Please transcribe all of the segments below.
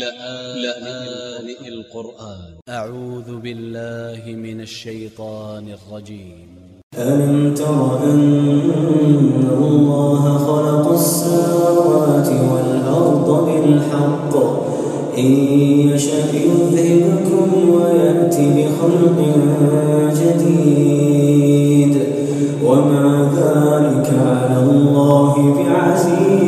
لآن القرآن. أ ع و ذ ب ا ل ل ه من ا ل ش ي ط ا ن ا ل ج ي م ألم تر أن الله خلق السماوات والأرض بالحق؟ إن يشأ يذهبكم ويأتي بخلق جديد. وما ذلك على الله بعزيز.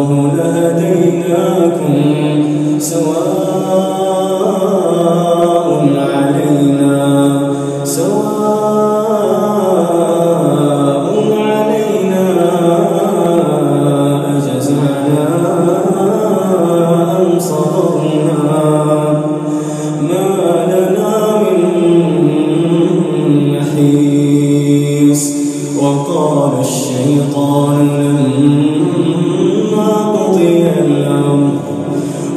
الله لهديناكم سواء علينا سواء علينا أجزعنا أم ما لنا من وقال الشيطان لما